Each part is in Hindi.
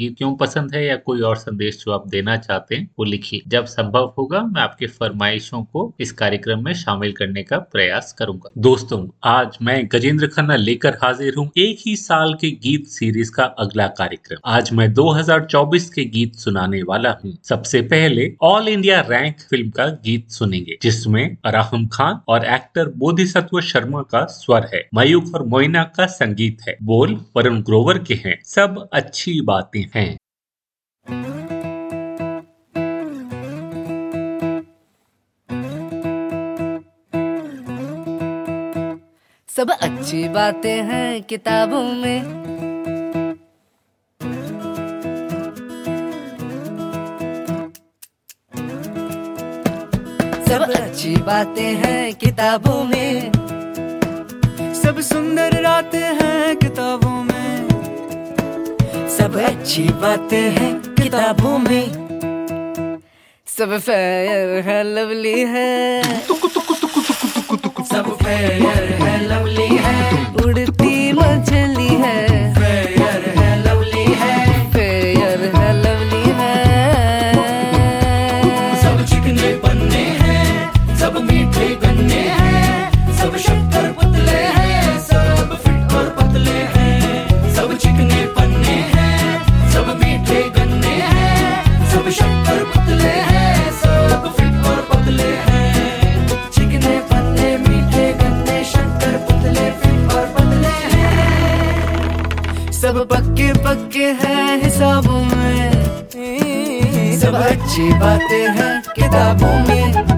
गीत क्यों पसंद है या कोई और संदेश जो आप देना चाहते हैं, वो लिखिए। जब संभव होगा, मैं आपके फरमाइशों को इस कार्यक्रम में शामिल करने का प्रयास करूँगा। दोस्तों, आज मैं गजेंद्र खन्ना लेकर हाजिर हूँ एक ही साल के गीत सीरीज़ का अगला कार्यक्रम। आज मैं 2024 के गीत सुनाने वाला हूँ। सबसे पहले ऑल इंडिया रैंक फ़िल्म का गीत सुनेंगे, जिसमें अराहम खान और एक्टर बोधिसत्व शर्मा का स्वर है। मयूख और मोइना का संगीत है। बोल वरुण ग्रोवर के हैं। सब अच्छी बातें हैं। सब अच्छी बातें हैं किताबों में। सब अच्छी बातें हैं किताबों में। सब सुंदर रातें हैं किताबों में। सब अच्छी बातें हैं किताबों में। सब फेयर है लवली है। सब फेयर है लवली है। उड़ती मछली है। अच्छी बातें हैं किताबों में।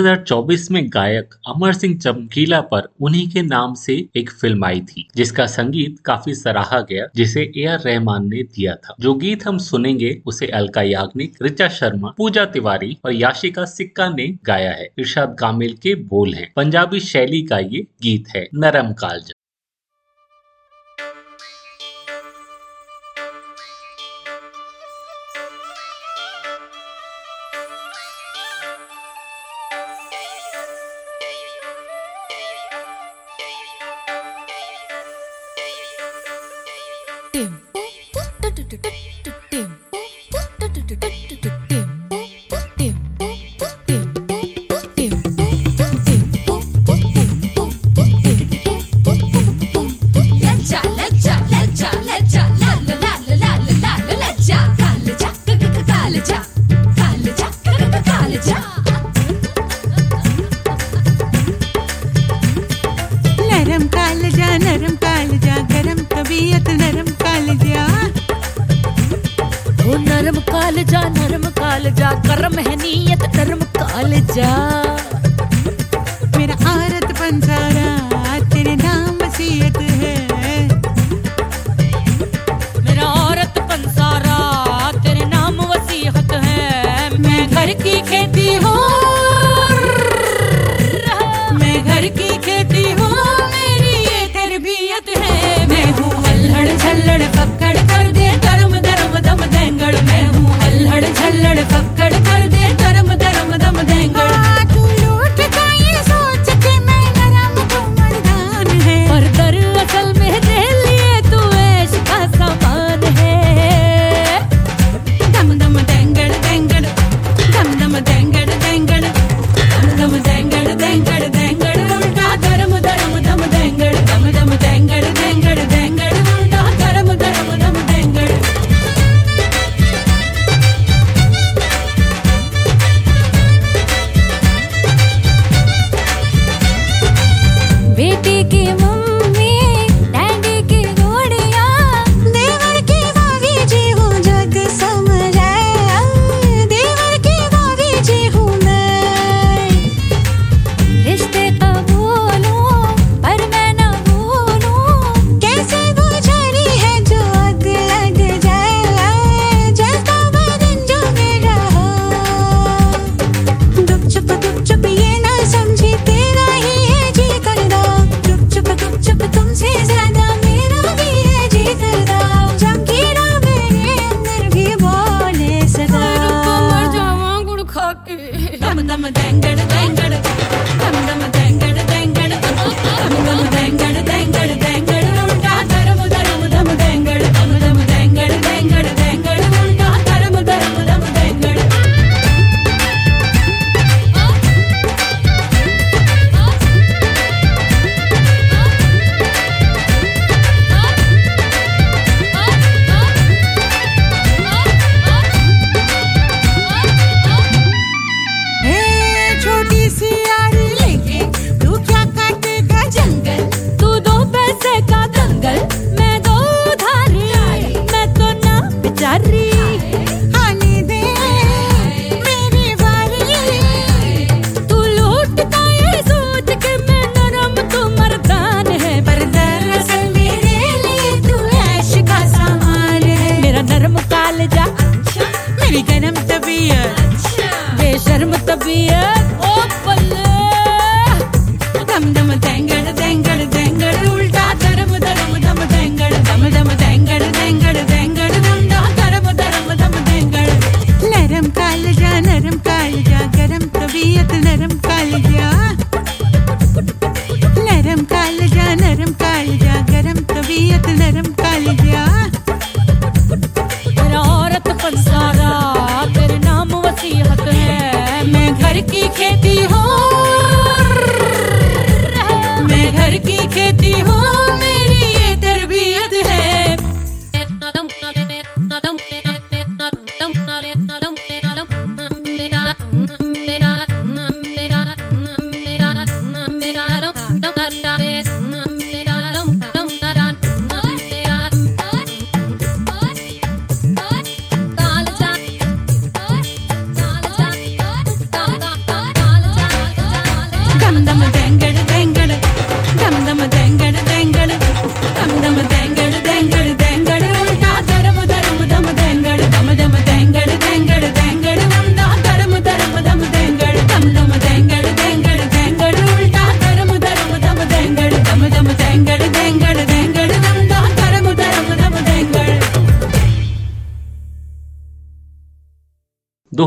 2024 में गायक अमर सिंह चमकीला पर उन्हीं के नाम से एक फ़िल्म आई थी, जिसका संगीत काफ़ी सराहा गया, जिसे ए आर रहमान ने दिया था। जो गीत हम सुनेंगे, उसे अलका याग्निक, ऋचा शर्मा, पूजा तिवारी और याशिका सिक्का ने गाया है। इर्शाद कामिल के बोल हैं। पंजाबी शैली का ये गीत है, नरम कालजा कर्म है नीयत कर्म काल जा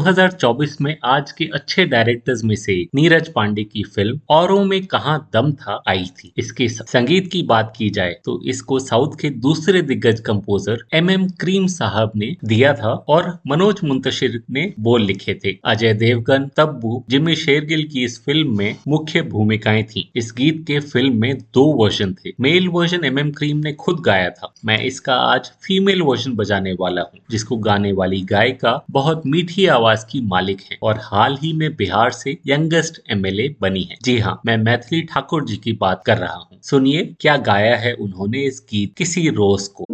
2024 में आज के अच्छे डायरेक्टर्स में से नीरज पांडे की फ़िल्म औरों में कहा दम था आई थी। इसके संगीत की बात की जाए तो इसको साउथ के दूसरे दिग्गज कंपोजर एम एम क्रीम साहब ने दिया था और मनोज मुंतशिर ने बोल लिखे थे। अजय देवगन, तब्बू जिमी शेरगिल की इस फ़िल्म में मुख्य भूमिकाएँ थी। इस गीत के फ़िल्म में दो वर्जन थे। Male version M M Kreem ने खुद गाया था। मैं इसका आज फीमेल वर्जन बजाने वाला हूँ, जिसको गाने वाली गायिका बहुत मीठी आवाज़ की मालिक हैं और हाल ही में बिहार से यंगेस्ट एमएलए बनी हैं। जी हाँ मैं मैथिली ठाकुर जी की बात कर रहा हूँ सुनिए, क्या गाया है उन्होंने इस गीत किसी रोज को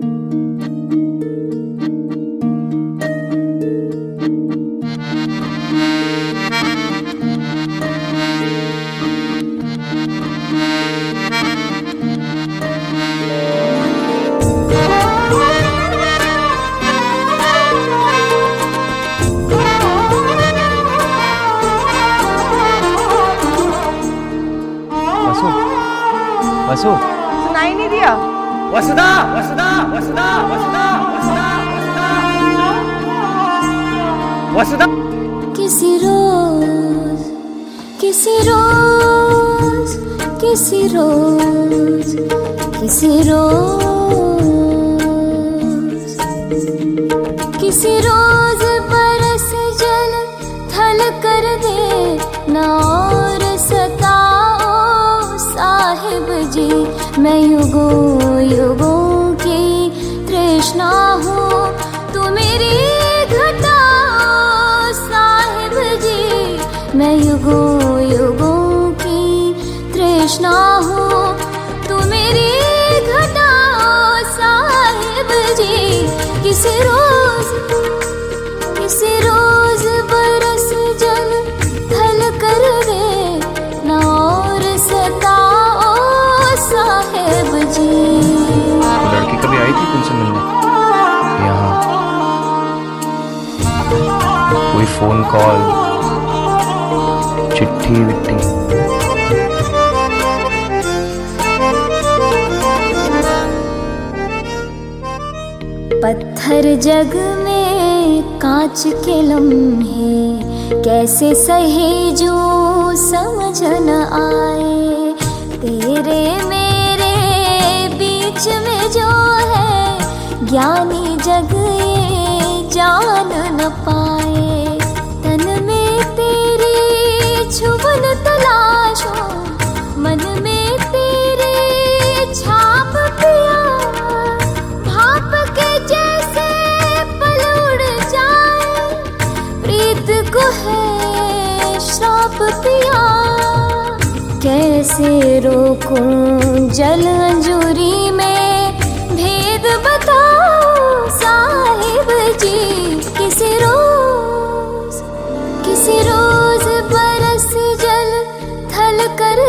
वसु। सुनाई नहीं दिया। वसुदा वसुदा वसुदा वसुदा वसुदा वसुदा। किसी रोज किसी रोज किसी रोज किसी रोज किसी रोज। जी मैं युगों युगों की तृष्णा हूँ। तू मेरी घटाओ साहिब जी। मैं युगों युगों की तृष्णा हूँ। तू मेरी घटाओ साहिब जी। किसी रोज फ़ोन कॉल चिट्ठी विट्ठी पत्थर जग में कांच के लम्हे, कैसे सहे जो समझ न आए? तेरे मेरे बीच में जो है, ज्ञानी जग ये जान न पाए। कैसे रोकूं जल अंजूरी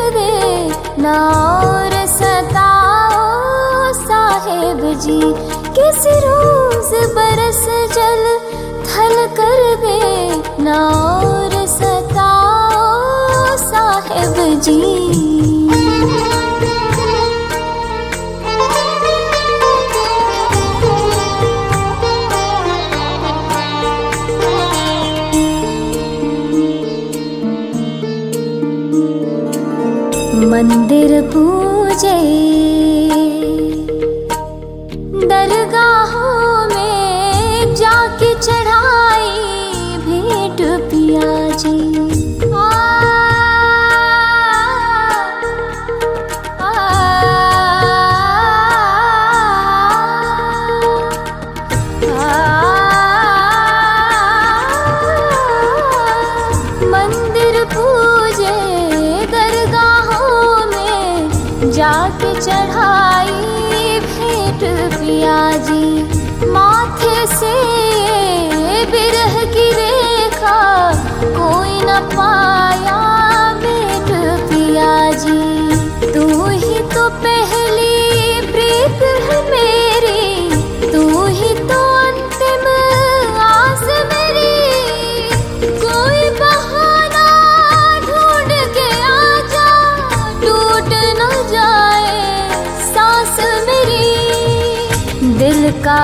थल कर दे ना और सताओ साहेब जी। किसी रोज बरस जल थल कर दे ना और सताओ साहेब जी मन्दिर तु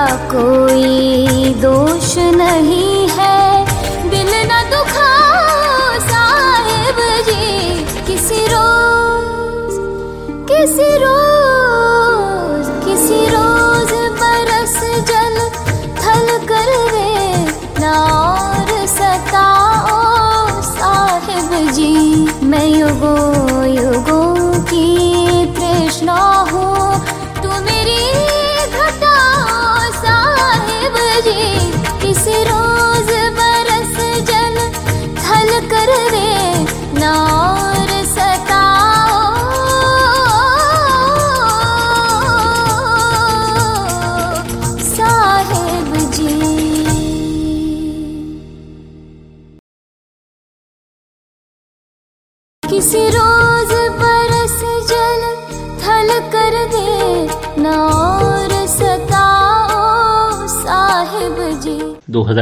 कोई दोष नहीं।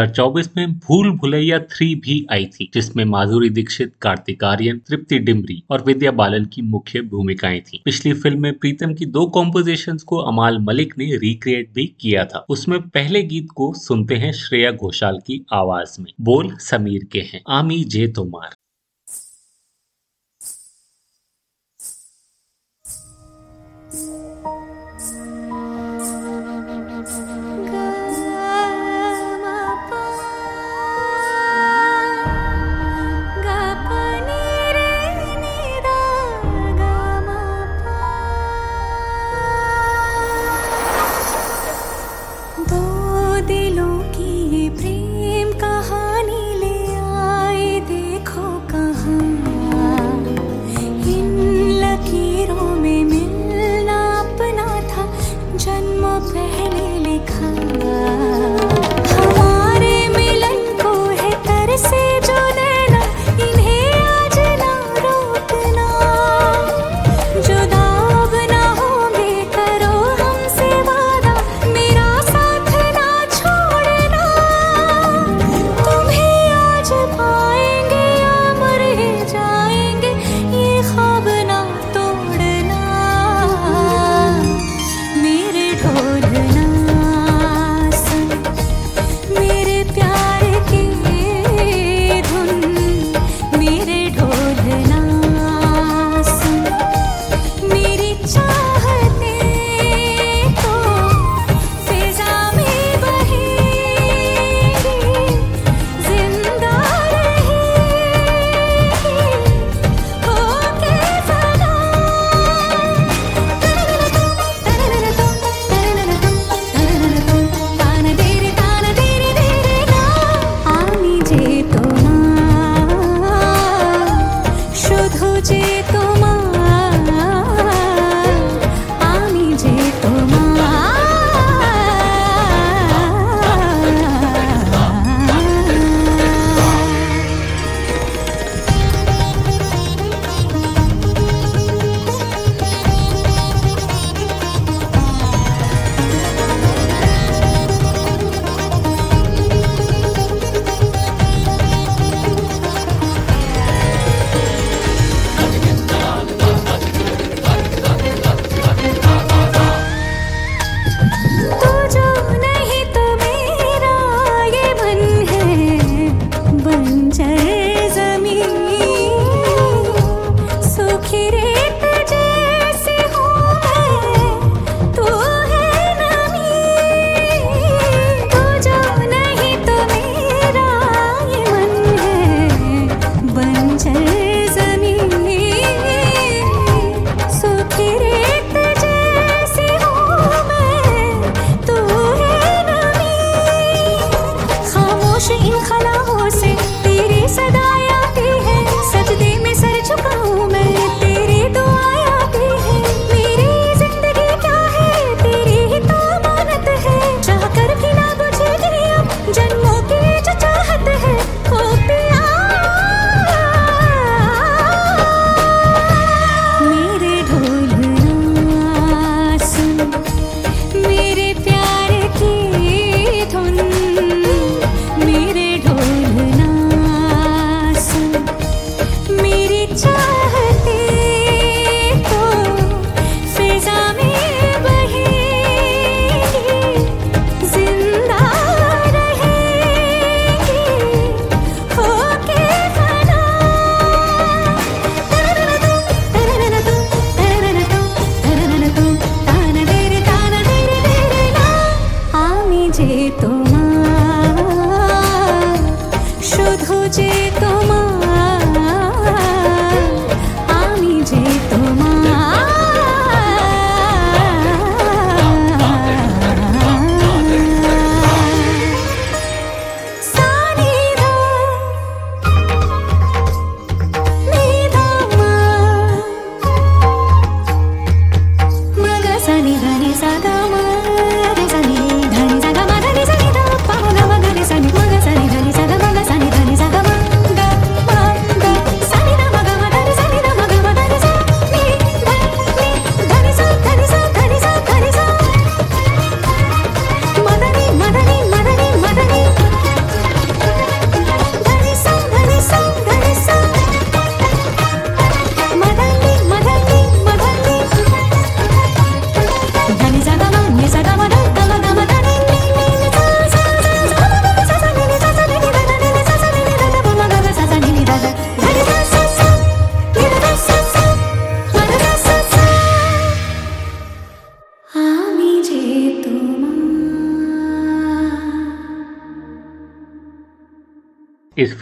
2024 में भूल भुलैया थ्री भी आई थी, जिसमें माधुरी दीक्षित, कार्तिक आर्यन, तृप्ति डिमरी और विद्या बालन की मुख्य भूमिकाएँ थी। पिछली फ़िल्म में प्रीतम की दो कॉम्पोजिशन को अमाल मलिक ने रिक्रिएट भी किया था। उसमें पहले गीत को सुनते हैं श्रेया घोषाल की आवाज़ में। बोल समीर के हैं, आमी जे तोमार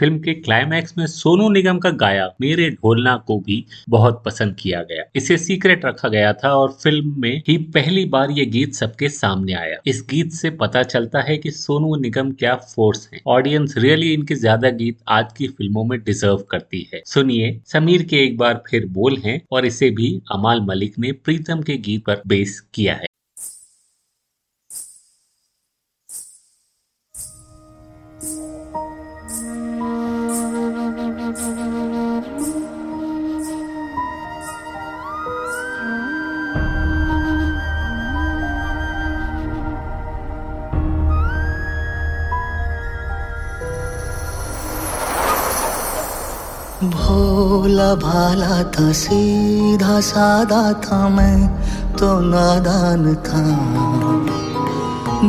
फ़िल्म के क्लाइमैक्स में सोनू निगम का गाया, मेरे ढोलना को भी बहुत पसंद किया गया। इसे सीक्रेट रखा गया था और फ़िल्म में ही पहली बार ये गीत सबके सामने आया। इस गीत से पता चलता है कि सोनू निगम क्या फोर्स है। ऑडियंस रियली इनके ज़्यादा गीत आज की फ़िल्मों में डिजर्व करती है। सुनिए, समीर के एक बार फिर बोल हैं और इसे भी अमाल मलिक ने प्रीतम के गीत पर बेस किया है। भोला भाला था, सीधा सादा था मैं तो नादान था।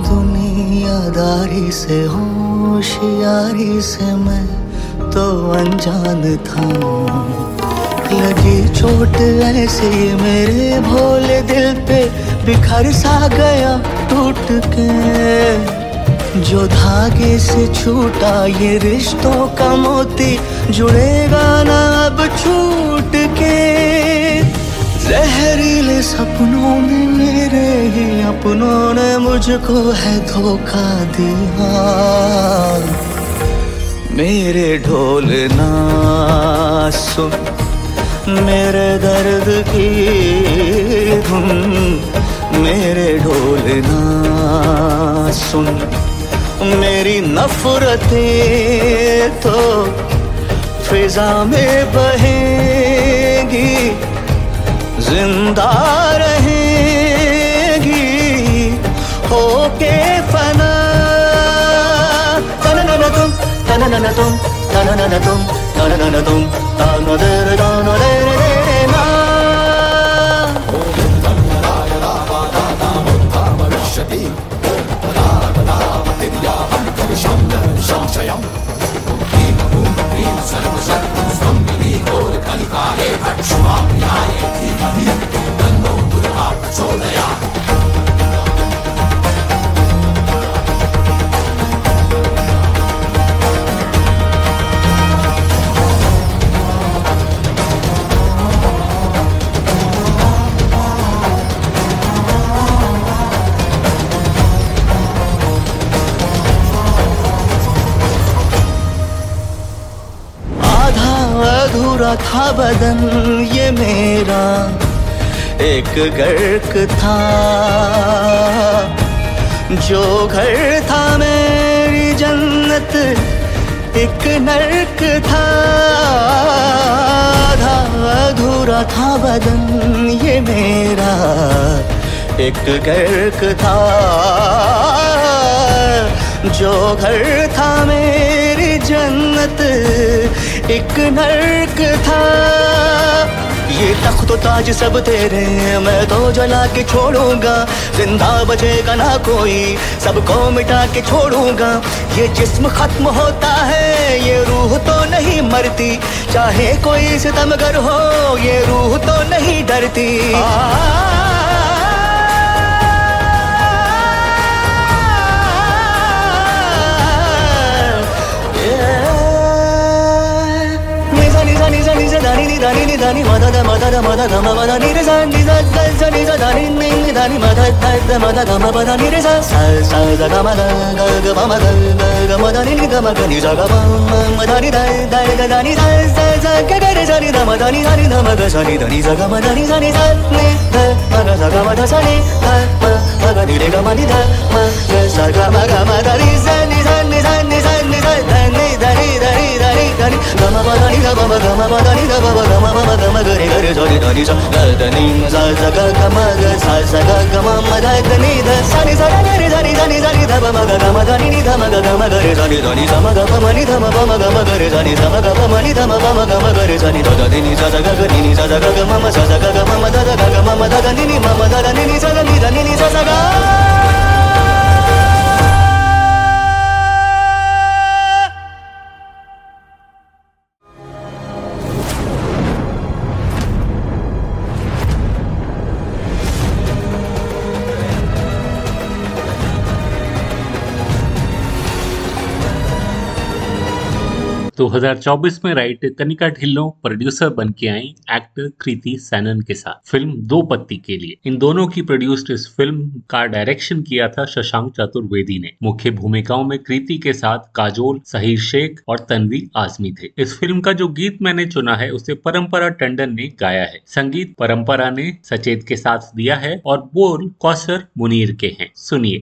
दुनियादारी से, होशियारी से मैं तो अनजान था। लगी चोट ऐसी मेरे भोले दिल पे, बिखर सा गया टूट के। जो धागे से छूटा ये रिश्तों का मोती जुड़ेगा ना अब छूट के। जहरीले सपनों में मेरे ही अपनों ने मुझको है धोखा दिया। मेरे ढोल ना सुन मेरे दर्द की धुन, मेरे ढोल ना सुन मेरी नफरतें तो फिजा में बहेगी, ज़िंदा रहेगी। होके फना। तननन तुम तननन तुम तननन तुम तननन तुम तनदर तनदर ना Şuma nihayeti kadir Ben doğdur hak soleya था बदन, ये मेरा एक गर्क था। जो घर था मेरी जन्नत, एक नर्क था। आधा अधूरा था बदन, ये मेरा एक गर्क था। जो घर था मेरी जन्नत, एक नर्क था। ये तख्त तो ताज सब तेरे मैं तो जला के छोड़ूँगा। ज़िंदा बचेगा ना कोई, सबको मिटा के छोड़ूँगा। ये जिस्म खत्म होता है, ये रूह तो नहीं मरती। चाहे कोई सितमगर हो, ये रूह तो नहीं डरती। నిజ ని దని ని దని మద ద మద ద మద గమ మద ని రి జ ని జ జ జ ని జ దని ని ని దని మద ద ద మద గమ మద ని రి జ స స జ గమ ద గ గ మ మ ద ద గ మ ద ని ని గ మ గ ని జ గ మ మ మ ద ని ద ద గ ద ని ద జ జ గ గ రి జ ని ద మ ద ని ద ని ద మ గ స ని ద ని జ గ మ ద ని జ ని జ ని ద మ గ స గ మ ద స ని ద మ మ గ ని రి గ మ ని ద మ గ స గ మ గ మ ద ని జ ని జ నిజాన్ని నిజాన్ని ధని ధని ధని ధని ధని గమ ధని గమ గమ ధని గమ గమ గమ గమ గరి గరి జరి ధని ధని సగ గమ గ సగ గమ మద ధని ధ సని సగ గరి ధని ధని ధని ధమ మగ గమ ధని ని ధమ గ గమ గరి ధని ధని సమ గ పమ ని ధమ పమ గమ గరి ధని సమ గ పమ ని ధమ పమ గమ గరి ధని ధ ధని ని సగ గ ని ని సగ గ గమ మ సగ గ గమ మ ధ గ గమ మ ధ ధని ని మ మ ధ ధని ని సగ ని ధని ని సగ 2024 में राइटर कनिका ढिल्लो प्रोड्यूसर बन के आई एक्टर कृति सैनन के साथ। फ़िल्म दो पत्ती के लिए। इन दोनों की प्रोड्यूस्ड इस फ़िल्म का डायरेक्शन किया था शशांक चतुर्वेदी ने। मुख्य भूमिकाओं में कृति के साथ काजोल, सहीर शेख और तनवी आजमी थे। इस फ़िल्म का जो गीत मैंने चुना है, उसे परंपरा टंडन ने गाया है। संगीत परंपरा ने सचेत के साथ दिया है और बोल कौसर मुनीर के हैं। सुनिए।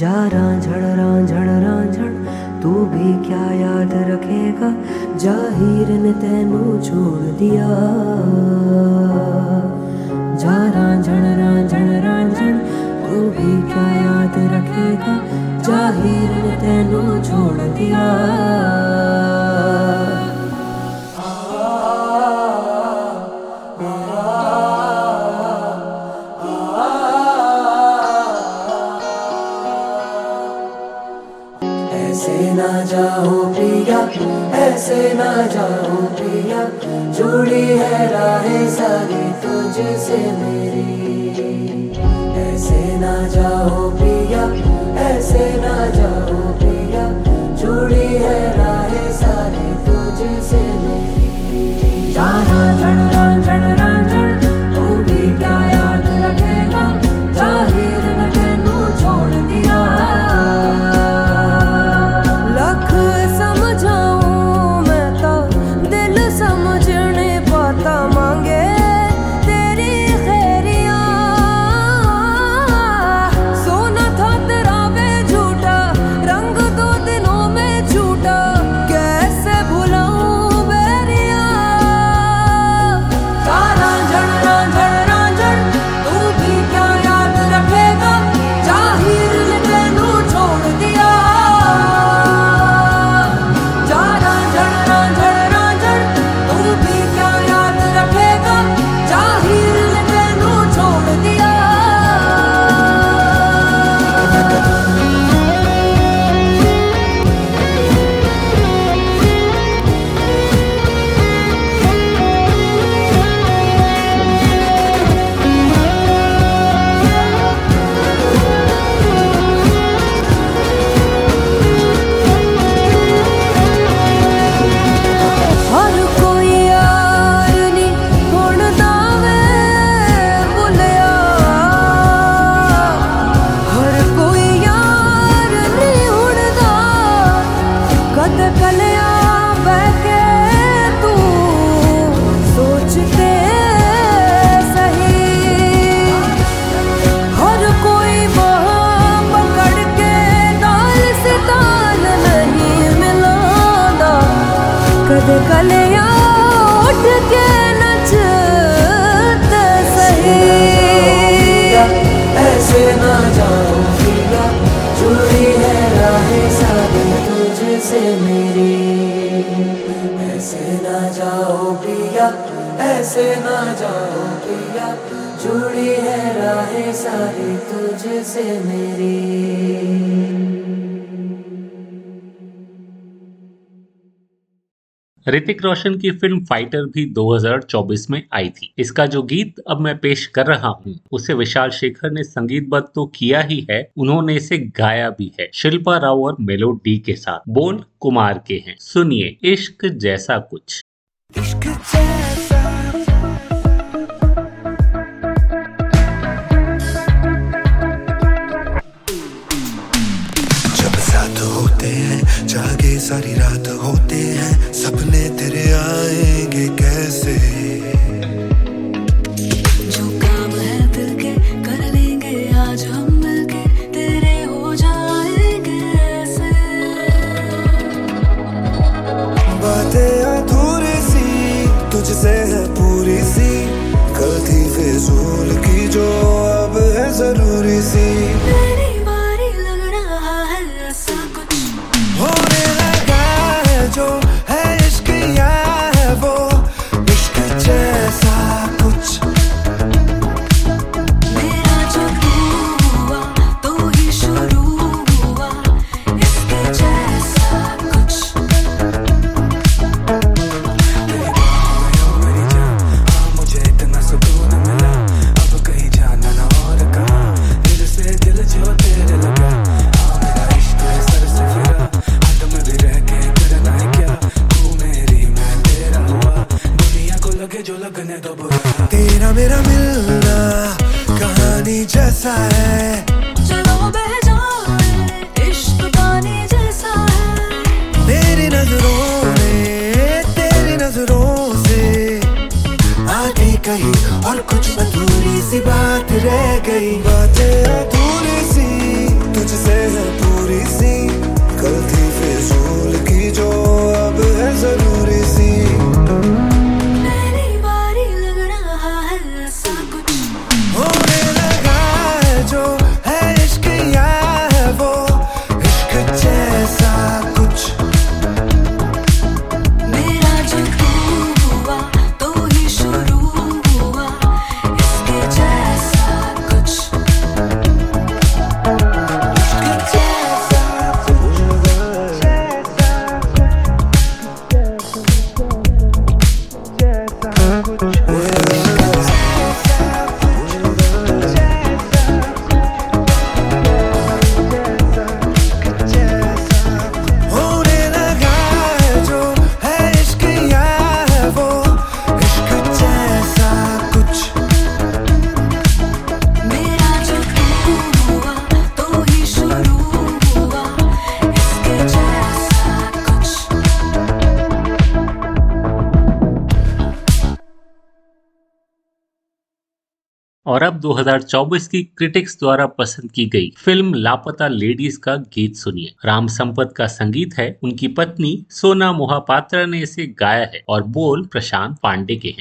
जा रांझड़ रांझड़ रांझड़ तू भी क्या याद रखेगा? ज़ाहिर ने तेनू छोड़ दिया। जा रांझण रांझण रांझण, तू भी क्या याद रखेगा? ज़ाहिर ने तेनू छोड़ दिया। ऐसे ना जाऊँ पिया जुड़ी है राहें सारी तुझसे मेरी। ऐसे ना जाओ पिया ऐसे ना ऐसे ना जाओ पिया जुड़ी है राहें सारी तुझसे मेरी। ऋतिक रोशन की फ़िल्म फाइटर भी 2024 में आई थी। इसका जो गीत अब मैं पेश कर रहा हूँ उसे विशाल शेखर ने संगीतबद्ध तो किया ही है उन्होंने इसे गाया भी है। शिल्पा राव और मेलोडी के साथ बोल कुमार के हैं। सुनिए इश्क जैसा कुछ। जब सारी रात होते हैं सपने तेरे आएँगे जो लगने दो बुरा। तेरा मेरा मिलना कहानी जैसा है। चलो बह जाए इश्क पानी जैसा है। मेरी नज़रों में तेरी नज़रों से आधी कही और कुछ अधूरी सी बात रह गई। बातें 2024 की क्रिटिक्स द्वारा पसंद की गई फ़िल्म लापता लेडीज़ का गीत सुनिए। राम संपत का संगीत है, उनकी पत्नी सोना मोहापात्रा ने इसे गाया है और बोल प्रशांत पांडे के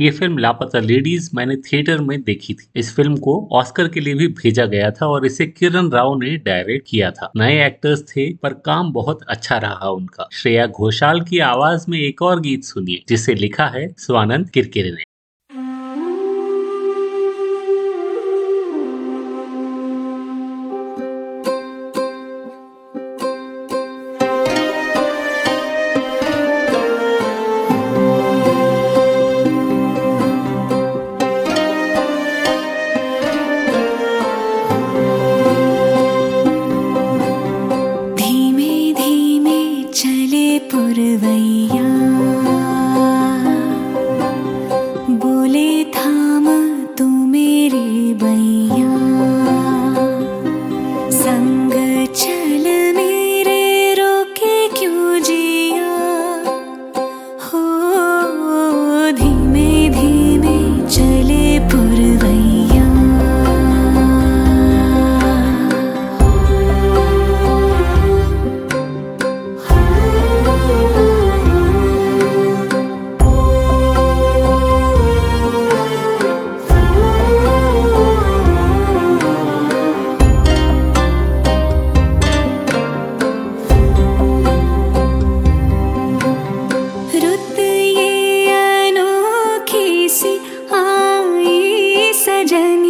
ये फ़िल्म लापता लेडीज़ मैंने थिएटर में देखी थी। इस फ़िल्म को ऑस्कर के लिए भी भेजा गया था और इसे किरण राव ने डायरेक्ट किया था। नए एक्टर्स थे, पर काम बहुत अच्छा रहा उनका। श्रेया घोषाल की आवाज़ में एक और गीत सुनिए, जिसे लिखा है स्वानंद किरकिरे ने। 遇见你。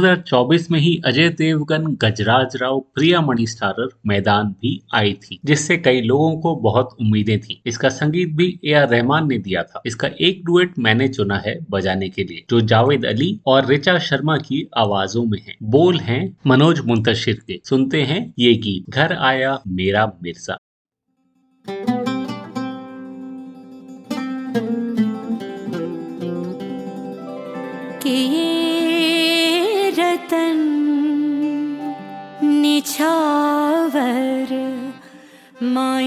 2024 में ही अजय देवगन, गजराज राव प्रिया मणि स्टारर मैदान भी आई थी, जिससे कई लोगों को बहुत उम्मीदें थी। इसका संगीत भी ए आर रहमान ने दिया था। इसका एक डुएट मैंने चुना है बजाने के लिए, जो जावेद अली और रिचा शर्मा की आवाजों में है। बोल है मनोज मुंतशिर के। सुनते हैं ये गीत, घर आया मेरा मिर्ज़ा। yeah. वर मा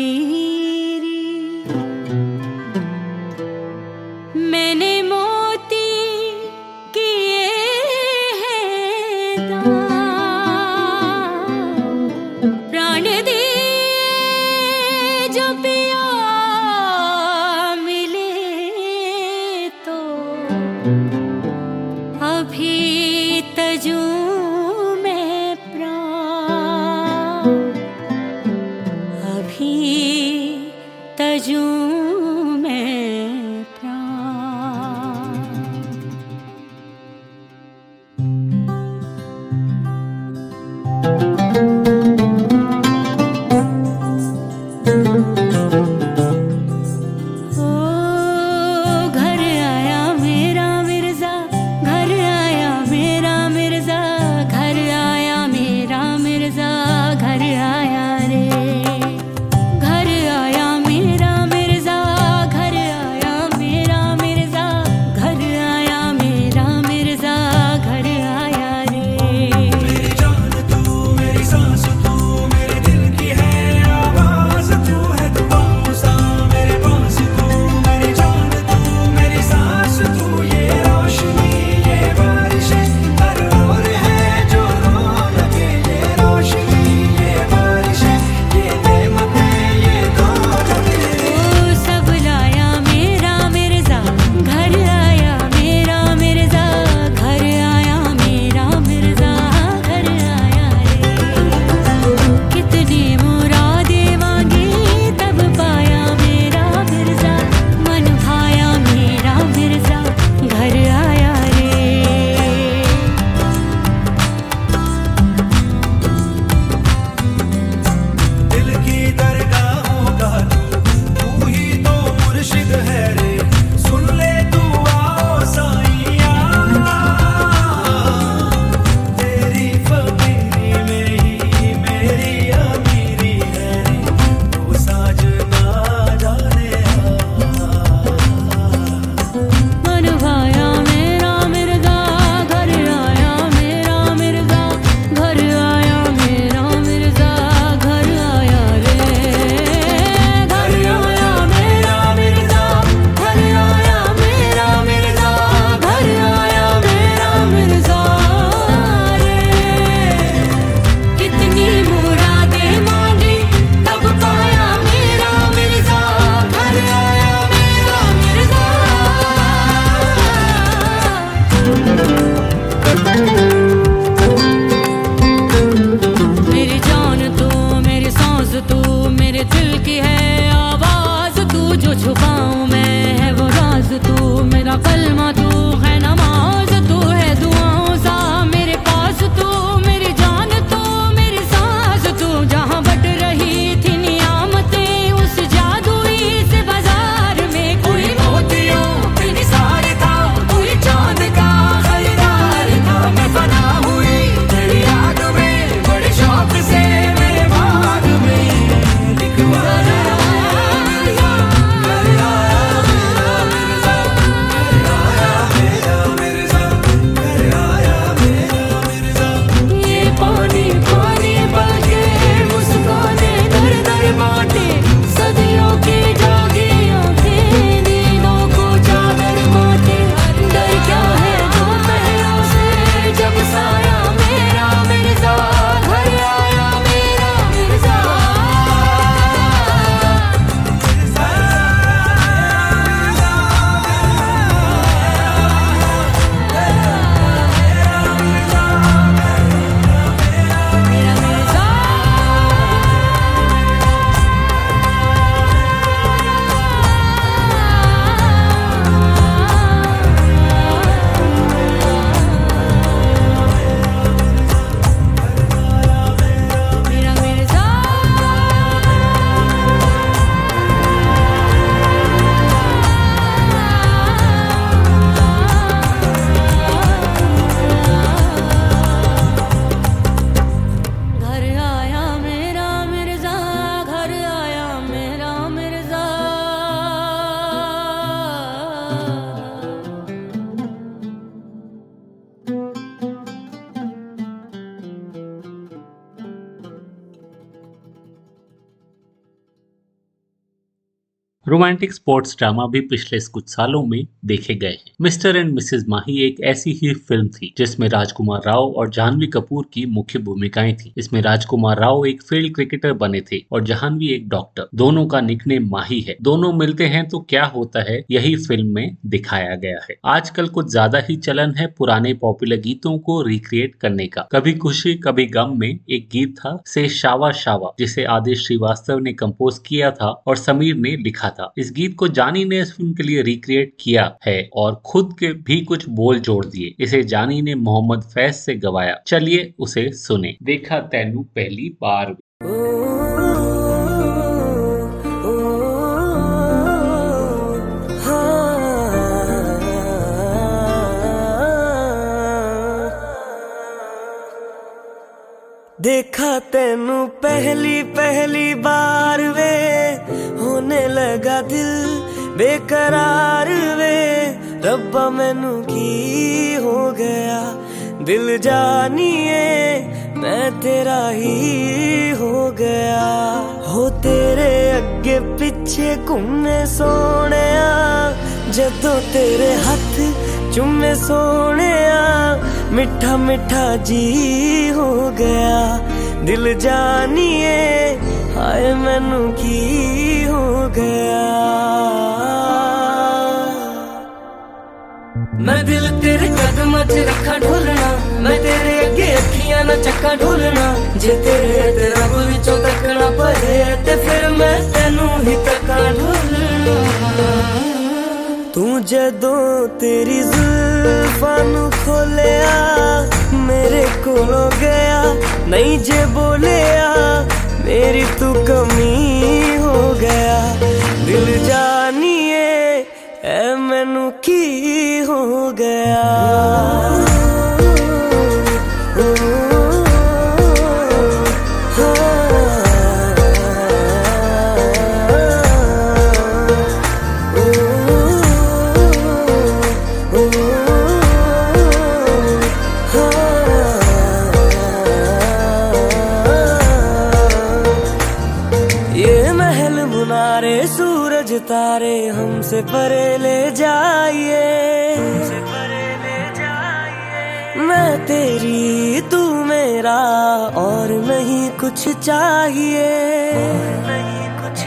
रोमांटिक स्पोर्ट्स ड्रामा भी पिछले कुछ सालों में देखे गए हैं। मिस्टर एंड मिसेज माही एक ऐसी ही फ़िल्म थी, जिसमें राजकुमार राव और जानवी कपूर की मुख्य भूमिकाएँ थी। इसमें राजकुमार राव एक फ़ील्ड क्रिकेटर बने थे और जानवी एक डॉक्टर। दोनों का निकनेम माही है। दोनों मिलते हैं तो क्या होता है, यही फ़िल्म में दिखाया गया है। आजकल कुछ ज़्यादा ही चलन है पुराने पॉपुलर गीतों को रिक्रिएट करने का। कभी खुशी, कभी गम में एक गीत था, से शावा शावा, जिसे आदेश श्रीवास्तव ने कम्पोज किया था और समीर ने लिखा था। इस गीत को जानी ने इस फ़िल्म के लिए रिक्रिएट किया है और खुद के भी कुछ बोल जोड़ दिए। इसे जानी ने मोहम्मद फैज से गवाया। चलिए उसे सुने। देखा तैनू पहली बार। देखा तेनू पहली पहली बार वे। होने लगा दिल बेकरार वे। रब्बा मैनू की हो गया? दिल जानिए, मैं तेरा ही हो गया। हो तेरे अगे पिछे घूमे सोने जदों तेरे हथ चुमे सोने मिठा मिठा जी हो गया। दिल जानिए, हाय मैनू की ਗਿਆ। ਮੈਂ ਤੇਰੇ ਕਦਮਾਂ 'ਚ ਰੱਖਾਂ ਢੋਲਣਾ। ਮੈਂ ਤੇਰੇ ਨਾਲ ਚੱਕਾ ਢੋਲਣਾ। ਜੇ ਢੋਲਣਾ। ਤੂੰ ਜਦੋਂ ਤੇਰੀ ਨੂੰ ਖੋਲਿਆ, ਮੇਰੇ ਕੋਲੋਂ ਗਿਆ। ਨਹੀਂ ਜੇ ਬੋਲਿਆ, ਮੇਰੀ ਤੂੰ ਕਮੀ ਗਿਆ। ਦਿਲ ਜਾਨੀਏ ਐ ਮੈਨੂੰ ਕੀ ਹੋ ਗਿਆ? और नहीं कुछ चाहिए। नहीं कुछ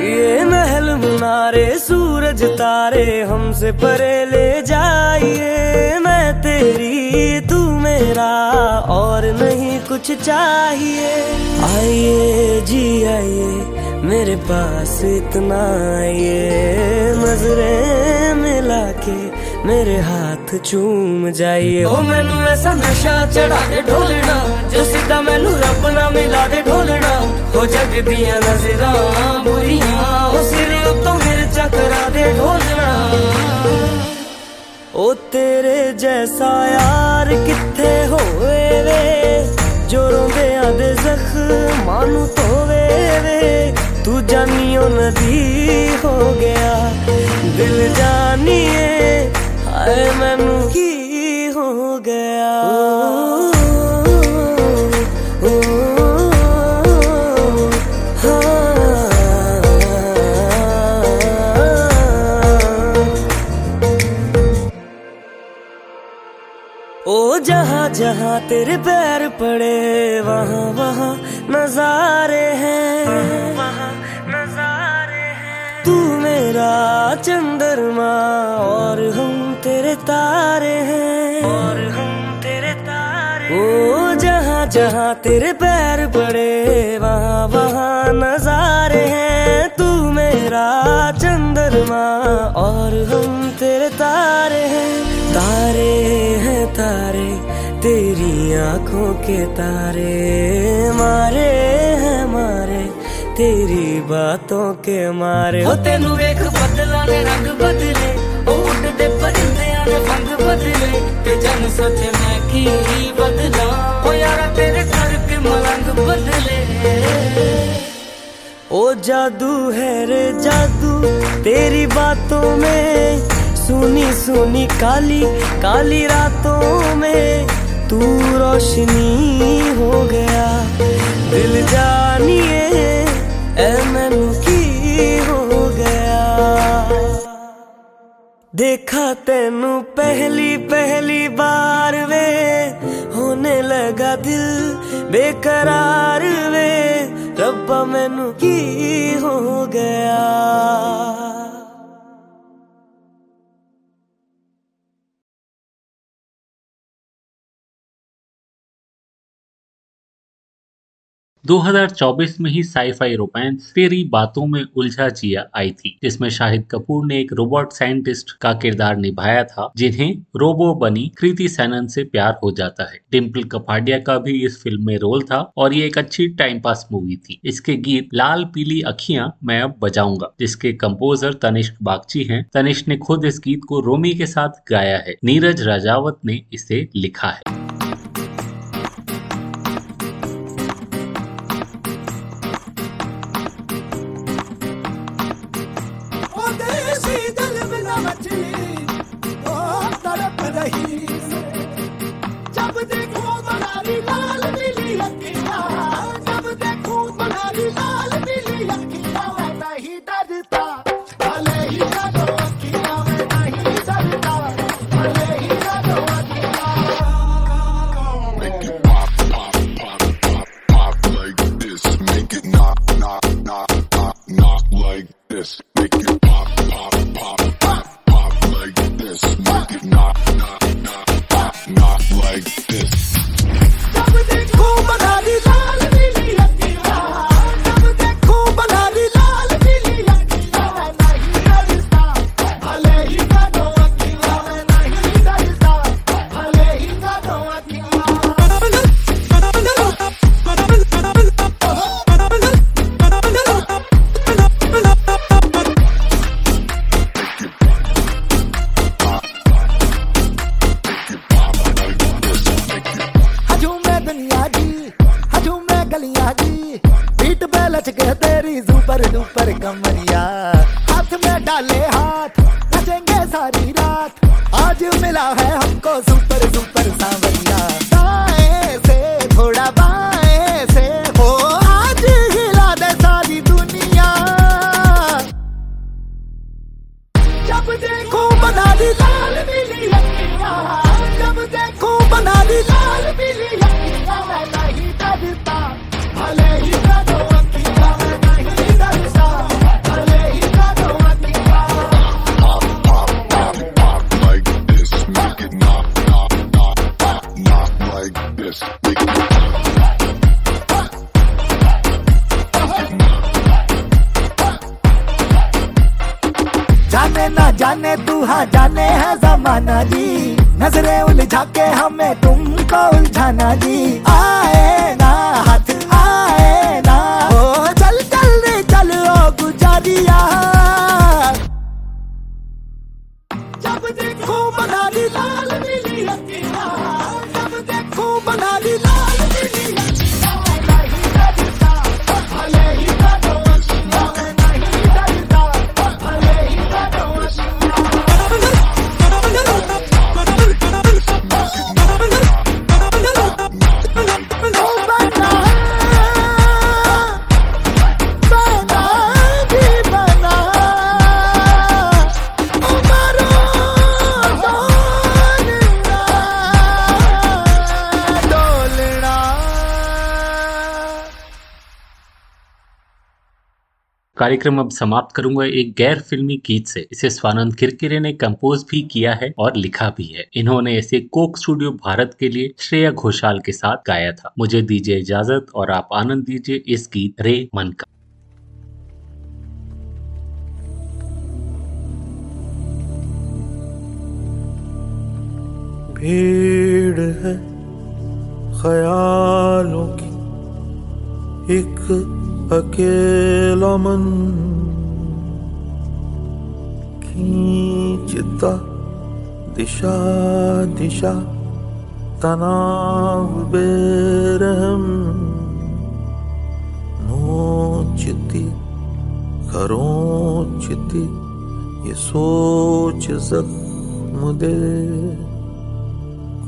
ये महल मुनारे, सूरज तारे हमसे परे ले जाइए। मैं तेरी, तू मेरा और नहीं कुछ चाहिए। आइए जी आइए, मेरे पास इतना आइए नज़रें मिला के मेरे हाथ चूम जाइए ओ मैनू ऐसा नशा चढ़ा दे ढोलना जो सीधा मैनू रब ना मिला दे ढोलना हो जग दिया नजरा बुरियाँ ओ सिर तो मेरे चकरा दे ढोलना ओ तेरे जैसा यार किथे होए वे जो रोंदे आंदे जख्मां नू धोवे वे तू जानियो नदी हो गया दिल जानिए हाय मैनू की हो गया ओ, ओ। जहाँ जहाँ तेरे पैर पड़े वहाँ वहाँ नजारे हैं वहाँ नजारे हैं तू मेरा चंद्रमा और हम तेरे तारे हैं। और हम तेरे तारे ओ जहाँ जहाँ तेरे पैर पड़े वहाँ वहाँ नजारे हैं। तू मेरा चंद्रमा और हम तेरे तारे हैं। तारे हैं तारे तेरी आँखों के तारे। मारे हैं मारे तेरी बातों के मारे। हो तेनू वेख बदला ने रंग बदले। बदले जन सोचे मैं की बदला। ओ यारा, तेरे मलंग बदले। ओ जादू है रे जादू, तेरी बातों में। सुनी सुनी, काली काली रातों में। तू रोशनी हो गया, दिल जानिए मैनू की हो देखा तेनू पहली पहली बार वे होने लगा दिल बेकरार वे रब्बा मैनू की हो गया 2024 में ही साईफाई रोमांस तेरी बातों में उलझा जिया आई थी, जिसमें शाहिद कपूर ने एक रोबोट साइंटिस्ट का किरदार निभाया था, जिन्हें रोबो बनी कृति सैनन से प्यार हो जाता है। डिम्पल कपाडिया का भी इस फ़िल्म में रोल था और ये एक अच्छी टाइम पास मूवी थी। इसके गीत लाल पीली अखियाँ मैं अब बजाऊँगा, जिसके कंपोजर तनिष्क बागची हैं। तनिष्क ने खुद इस गीत को रोमी के साथ गाया है। नीरज राजावत ने इसे लिखा है। Like this. Make it देखो बना दी कार्यक्रम अब समाप्त करूँगा एक गैर फिल्मी गीत से। इसे स्वानंद किरकिरे ने कंपोज भी किया है और लिखा भी है। इन्होंने इसे कोक स्टूडियो भारत के लिए श्रेया घोषाल के साथ गाया था। मुझे दीजिए इजाज़त और आप आनंद दीजिए इस गीत रे मन का। भीड़ है, ख्यालों की एक अकेला मन खींचता दिशा दिशा, तनाव, बेरहम, नोचती, खरोचती, ये सोच जख्म दे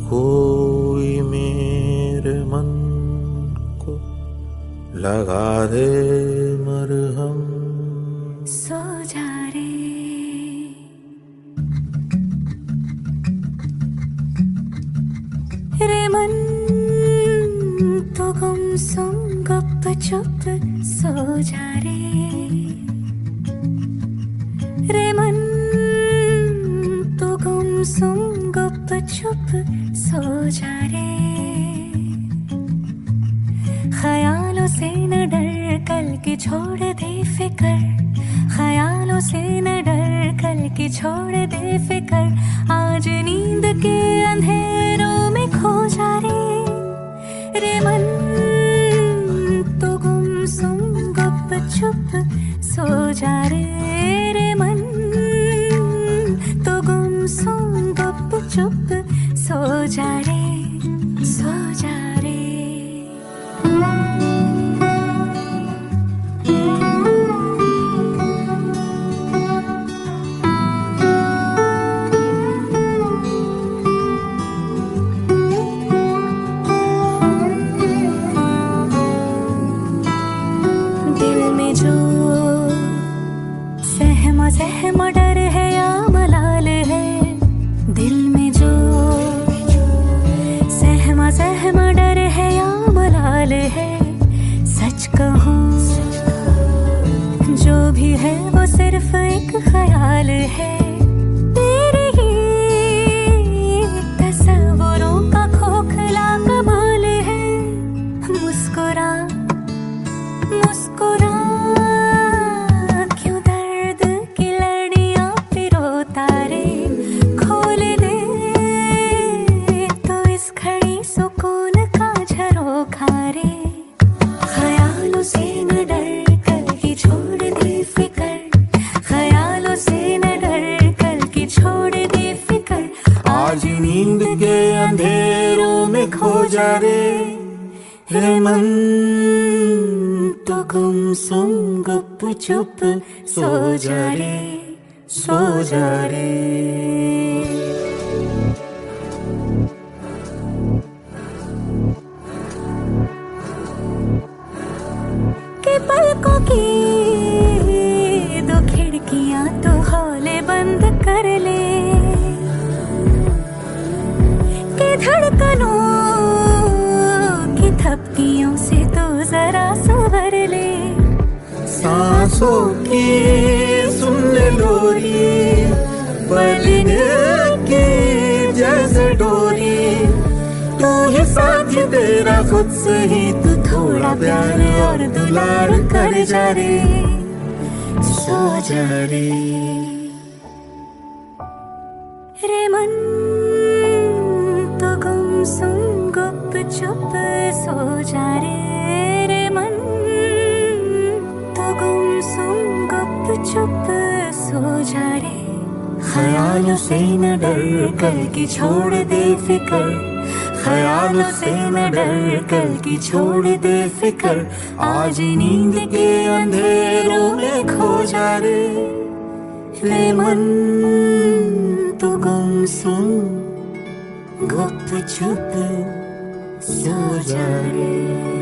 कोई मेरे मन। लगा दे मरहम। सो जा रे। रे मन तो गुम सुम गप चुप, सो जा रे। रे मन तो गुम सुम गप चुप, सो जा रे। ख्यालों से न डर कल की छोड़ दे फिकर। ख्यालों से न डर कल की छोड़ दे फिकर। आज नींद के अंधेरों में खो जा रे। रे मन तो गुम सुम, गुप चुप सो जा रे। गुमसुम गुप चुप सो जा रे सो जा रे के पलकों की सांसों की सुन डोरी, बलिने की जैसे डोरी। तू ही साथी तेरा खुद से ही तू थोड़ा प्यार और दुलार कर जा रे, सो जा रे। रे मन तो गुमसुम गुप चुप सो जा रे रे। ख्यालों से न डर कल की छोड़ दे फिकर। ख्यालों से न डर कल की छोड़ दे फिकर। आज नींद के अंधेरों में खो जा रे। रे मन तो गुमसुम गुप चुप सो जा रे।